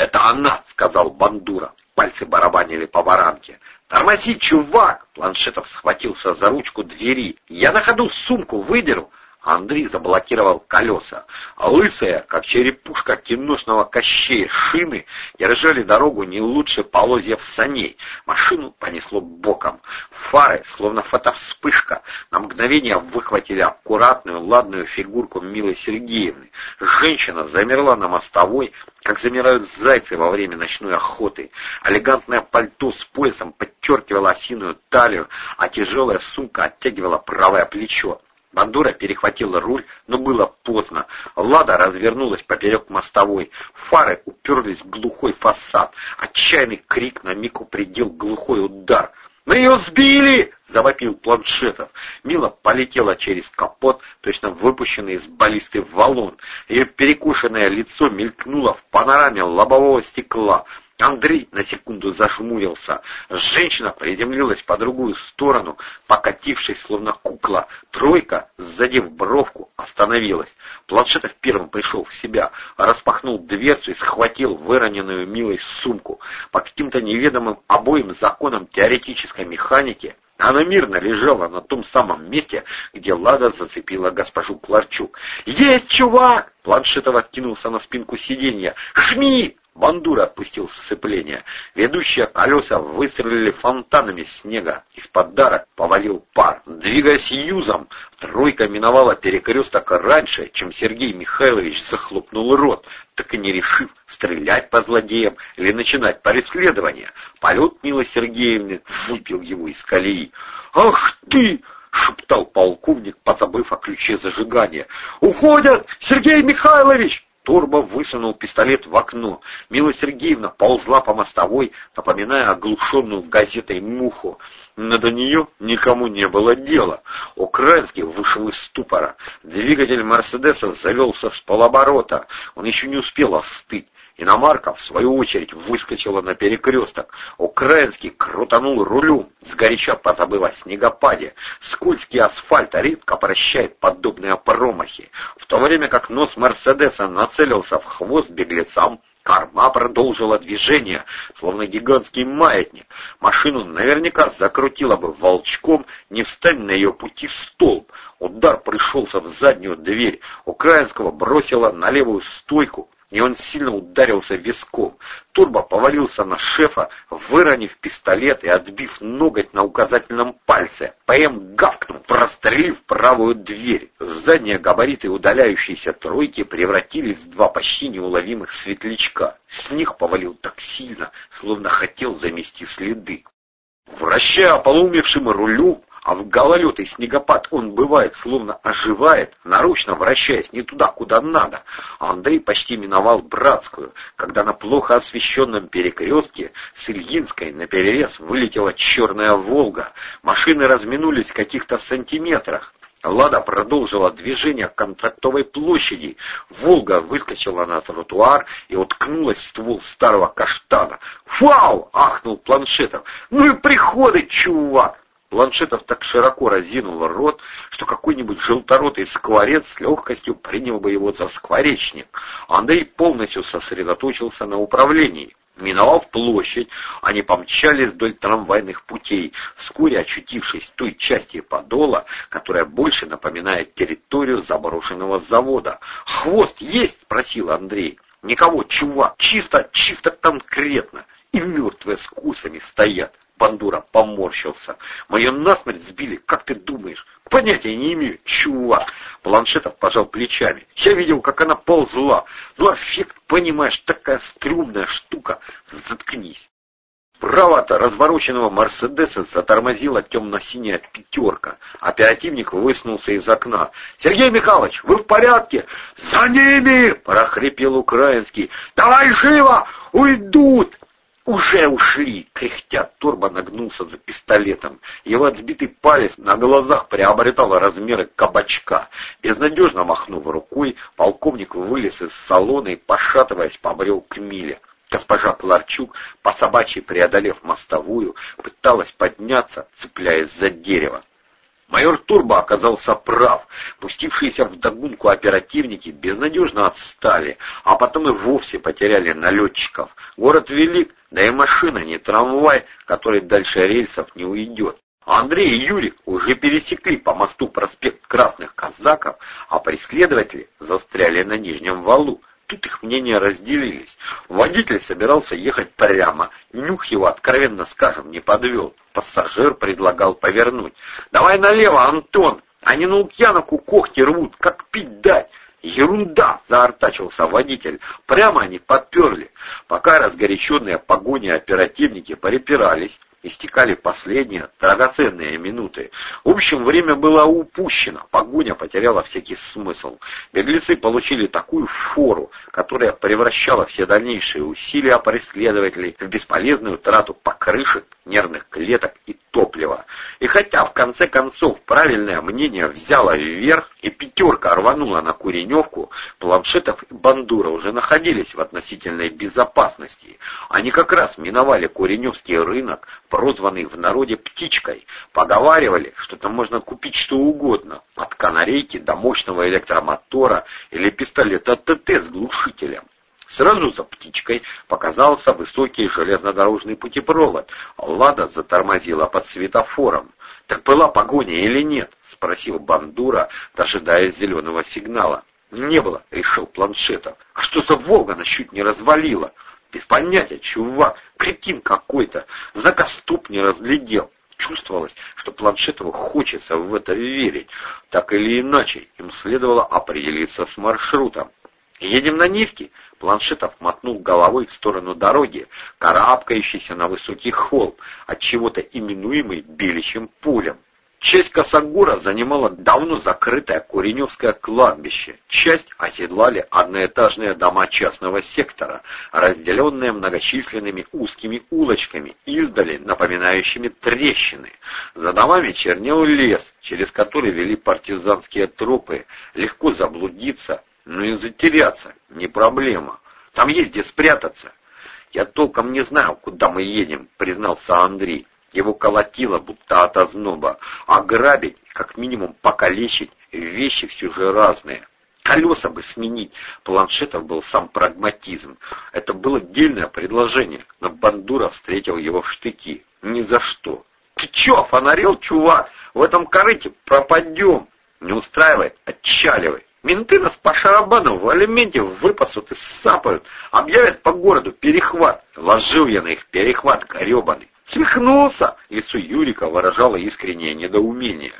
«Это она!» — сказал Бандура. Пальцы барабанили по баранке. «Тормози, чувак!» Планшетов схватился за ручку двери. «Я на ходу сумку выдеру!» Андрей заблокировал колеса, а лысая, как черепушка киношного кощея, шины держали дорогу не лучше полозьев саней. Машину понесло боком. Фары, словно фотовспышка, на мгновение выхватили аккуратную, ладную фигурку Милы Сергеевны. Женщина замерла на мостовой, как замирают зайцы во время ночной охоты. Элегантное пальто с поясом подчеркивало осиную талию, а тяжелая сумка оттягивала правое плечо. Бандура перехватила руль, но было поздно. Лада развернулась поперек мостовой. Фары уперлись в глухой фасад. Отчаянный крик на миг упредил глухой удар. «Мы ее сбили!» — завопил Планшетов. Мила полетела через капот, точно выпущенный из баллисты валун. Ее перекушенное лицо мелькнуло в панораме лобового стекла. Андрей на секунду зажмурился. Женщина приземлилась по другую сторону, покатившись, словно кукла. Тройка, задев бровку, остановилась. Планшетов первым пришел в себя, распахнул дверцу и схватил выроненную Милой сумку. По каким-то неведомым обоим законам теоретической механики она мирно лежала на том самом месте, где Лада зацепила госпожу Кларчук. «Есть, чувак!» Планшетов откинулся на спинку сиденья. «Жми!» Бандура отпустил сцепление. Ведущие колеса выстрелили фонтанами снега. Из-под повалил пар. Двигаясь юзом, тройка миновала перекресток раньше, чем Сергей Михайлович захлопнул рот, так и не решив, стрелять по злодеям или начинать преследование. Полет Милы Сергеевны выпил его из колеи. «Ах ты!» — шептал полковник, позабыв о ключе зажигания. «Уходят! Сергей Михайлович!» Турбо высунул пистолет в окно. Мила Сергеевна ползла по мостовой, напоминая оглушенную газетой муху. Но до нее никому не было дела. Украинский вышел из ступора. Двигатель «Мерседеса» завелся с полоборота. Он еще не успел остыть. Иномарка, в свою очередь, выскочила на перекресток. Украинский крутанул рулем, сгоряча позабыв о снегопаде. Скользкий асфальт редко прощает подобные промахи. В то время как нос Мерседеса нацелился в хвост беглецам, Корма продолжила движение, словно гигантский маятник. Машину наверняка закрутила бы волчком, не встань на ее пути столб. Удар пришелся в заднюю дверь. Украинского бросила на левую стойку и он сильно ударился виском. Турбо повалился на шефа, выронив пистолет и отбив ноготь на указательном пальце. ПМ гавкнул, прострелив правую дверь. Задние габариты удаляющейся тройки превратились в два почти неуловимых светлячка. Снег повалил так сильно, словно хотел замести следы. Вращая ополумевшим рулю, а в гололед и снегопад он бывает, словно оживает, наручно вращаясь не туда, куда надо. Андрей почти миновал Братскую, когда на плохо освещенном перекрестке с Ильинской наперерез вылетела черная «Волга». Машины разминулись в каких-то сантиметрах. Лада продолжила движение к контрактовой площади. Волга выскочила на тротуар и уткнулась в ствол старого каштана. «Вау!» — ахнул Планшетов. «Ну и приходы, чувак!» Планшетов так широко разинул рот, что какой-нибудь желторотый скворец с легкостью принял бы его за скворечник. Андрей полностью сосредоточился на управлении. Миновав площадь, они помчались вдоль трамвайных путей, вскоре очутившись в той части подола, которая больше напоминает территорию заброшенного завода. «Хвост есть?» — спросил Андрей. «Никого, чувак, чисто, чисто конкретно. И мертвые с кусами стоят». Бандура поморщился. Мое насмерть сбили, как ты думаешь? Понятия не имею, чувак. Планшетов пожал плечами. Я видел, как она ползла. Ну, эффект, понимаешь, такая стрёмная штука. Заткнись. Право-то развороченного Мерседеса затормозила темно-синяя пятерка. Оперативник высунулся из окна. «Сергей Михайлович, вы в порядке?» «За ними!» — прохрипел украинский. «Давай живо! Уйдут!» «Уже ушли!» — кряхтя Торба нагнулся за пистолетом. Его отбитый палец на глазах приобретал размеры кабачка. Безнадежно махнув рукой, полковник вылез из салона и, пошатываясь, побрел к Миле. Госпожа Кларчук, по собачьей преодолев мостовую, пыталась подняться, цепляясь за дерево. Майор Турбо оказался прав. Пустившиеся в догонку оперативники безнадежно отстали, а потом и вовсе потеряли налетчиков. Город велик, да и машина не трамвай, который дальше рельсов не уйдет. Андрей и Юрий уже пересекли по мосту проспект Красных Казаков, а преследователи застряли на Нижнем валу. Тут их мнения разделились. Водитель собирался ехать прямо, нюх его, откровенно скажем, не подвел. Пассажир предлагал повернуть. «Давай налево, Антон! Они на Лукьяновку когти рвут, как пить дать!» «Ерунда!» — заортачился водитель. Прямо они подперли. Пока разгоряченные погони оперативники порепирались, истекали последние драгоценные минуты. В общем, время было упущено, погоня потеряла всякий смысл. Беглецы получили такую фору, которая превращала все дальнейшие усилия преследователей в бесполезную трату покрышек, нервных клеток и топлива. И хотя в конце концов правильное мнение взяло вверх и пятерка рванула на Куреневку, Планшетов и Бандура уже находились в относительной безопасности. Они как раз миновали Куреневский рынок, прозванный в народе «птичкой». Поговаривали, что там можно купить что угодно, от канарейки до мощного электромотора или пистолета ТТ с глушителем. Сразу за птичкой показался высокий железнодорожный путепровод. Лада затормозила под светофором. «Так была погоня или нет?» — спросил Бандура, дожидаясь зеленого сигнала. «Не было», — решил Планшетов. «А что за Волга нас чуть не развалила?» «Без понятия, чувак, кретин какой-то, знакостоп не разглядел». Чувствовалось, что Планшетову хочется в это верить. Так или иначе, им следовало определиться с маршрутом. «Едем на Нивки?» Планшетов мотнул головой в сторону дороги, карабкающейся на высокий холм, от чего-то именуемый Беличьим полем. Часть Косогора занимала давно закрытое Куреневское кладбище, часть оседлали одноэтажные дома частного сектора, разделенные многочисленными узкими улочками, издали напоминающими трещины. За домами чернел лес, через который вели партизанские тропы, легко заблудиться, ну и затеряться не проблема. Там есть где спрятаться. Я толком не знаю, куда мы едем, признался Андрей. Его колотило, будто от озноба. А грабить, как минимум покалечить, вещи все же разные. Колеса бы сменить. Планшетов был сам прагматизм. Это было дельное предложение, но Бандура встретил его в штыки. Ни за что. «Ты чё, фонарел, чувак? В этом корыте пропадем!» «Не устраивает? Отчаливай!» Менты нас по шарабану в алименте выпасут и сапают, объявят по городу перехват. Ложил я на их перехват гребаный. Свихнулся! Лицо Юрика выражало искреннее недоумение.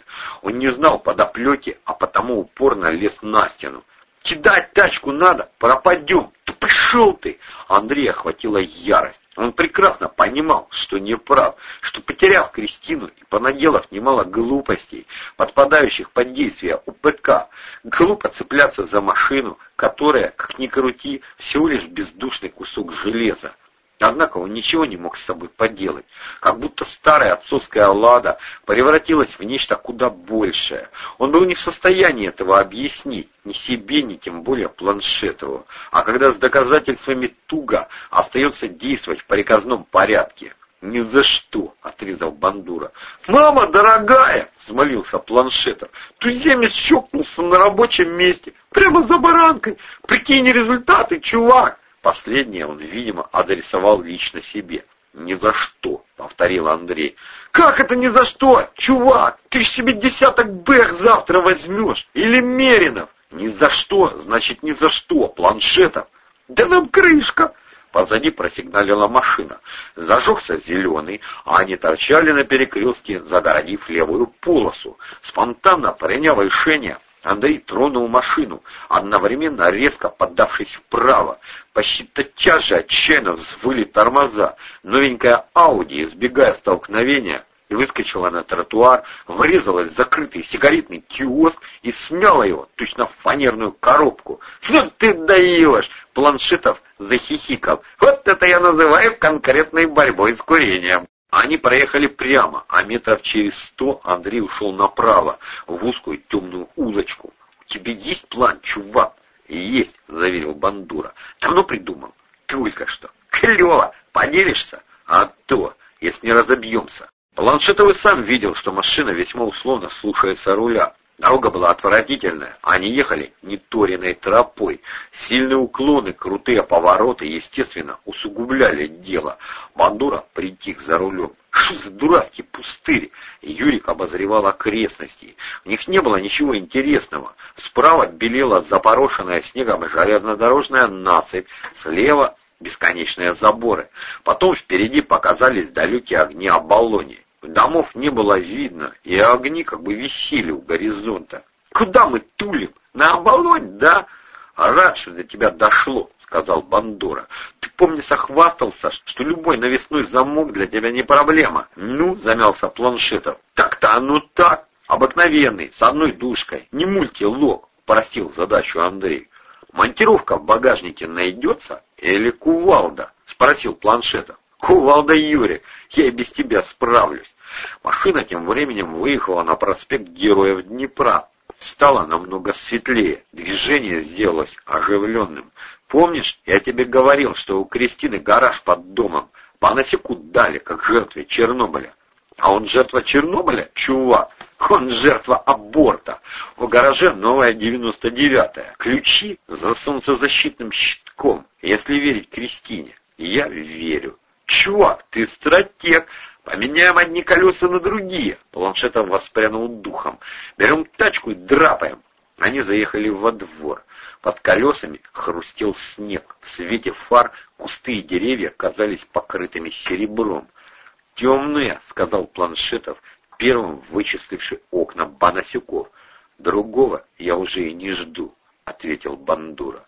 Он не знал подоплеки, а потому упорно лез на стену. «Кидать тачку надо, пропадем!» «Да пошел ты!» Андрея охватила ярость. Он прекрасно понимал, что не прав, что, потеряв Кристину и понаделав немало глупостей, подпадающих под действие УПК, глупо цепляться за машину, которая, как ни крути, всего лишь бездушный кусок железа. Однако он ничего не мог с собой поделать, как будто старая отцовская лада превратилась в нечто куда большее. Он был не в состоянии этого объяснить, ни себе, ни тем более Планшетову. А когда с доказательствами туго, остается действовать в приказном порядке. «Ни за что!» — отрезал Бандура. «Мама дорогая!» — взмолился Планшетов. «Туземец щелкнулся на рабочем месте, прямо за баранкой. Прикинь результаты, чувак!» Последнее он, видимо, адресовал лично себе. «Ни за что», — повторил Андрей. «Как это ни за что? Чувак, ты ж себе десяток бэх завтра возьмешь! Или Меринов!» «Ни за что, значит, ни за что, планшетов!» «Да нам крышка!» Позади просигналила машина. Зажегся зеленый, а они торчали на перекрестке, загородив левую полосу. Спонтанно приняв решение, Андрей тронул машину, одновременно резко поддавшись вправо. Почти тотчас же отчаянно взвыли тормоза. Новенькая Ауди, избегая столкновения, выскочила на тротуар, врезалась в закрытый сигаретный киоск и смяла его, точно в фанерную коробку. «Ну ты даешь!» — Планшетов захихикал. «Вот это я называю конкретной борьбой с курением!» Они проехали прямо, а метров через сто Андрей ушел направо, в узкую темную улочку. «У тебя есть план, чувак?» «Есть», — заверил Бандура. «Давно придумал?» «Только что». «Клево! Поделишься?» «А то, если не разобьемся». Планшетов и сам видел, что машина весьма условно слушается руля. Дорога была отвратительная, они ехали неторенной тропой. Сильные уклоны, крутые повороты, естественно, усугубляли дело. Бандура притих за рулем. Что за дурацкий пустырь? Юрик обозревал окрестности. В них не было ничего интересного. Справа белела запорошенная снегом железнодорожная насыпь, слева бесконечные заборы. Потом впереди показались далекие огни Абаллонии. Домов не было видно, и огни как бы висели у горизонта. «Куда мы тулим? На оболонь, да?» «Рад, что до тебя дошло», — сказал Бандора. «Ты, помнится, хвастался, что любой навесной замок для тебя не проблема». «Ну», — замялся Планшетов. «Так-то оно так. Обыкновенный, с одной душкой. Не мультилог», — простил задачу Андрей. «Монтировка в багажнике найдется или кувалда?» — спросил Планшетов. «Кувалда, Юрий, я и без тебя справлюсь». Машина тем временем выехала на проспект Героев Днепра. Стало намного светлее, движение сделалось оживленным. Помнишь, я тебе говорил, что у Кристины гараж под домом, по дали, как жертве Чернобыля. А он жертва Чернобыля, чувак? Он жертва аборта. В гараже новая 99-я. Ключи за солнцезащитным щитком, если верить Кристине. Я верю. Чувак, ты стратег. Поменяем одни колеса на другие. Планшетов воспрянул духом. Берем тачку и драпаем. Они заехали во двор. Под колесами хрустел снег. В свете фар кусты и деревья казались покрытыми серебром. «Темные», — сказал Планшетов, первым вычисливший окна Банасюков. «Другого я уже и не жду», — ответил Бандура.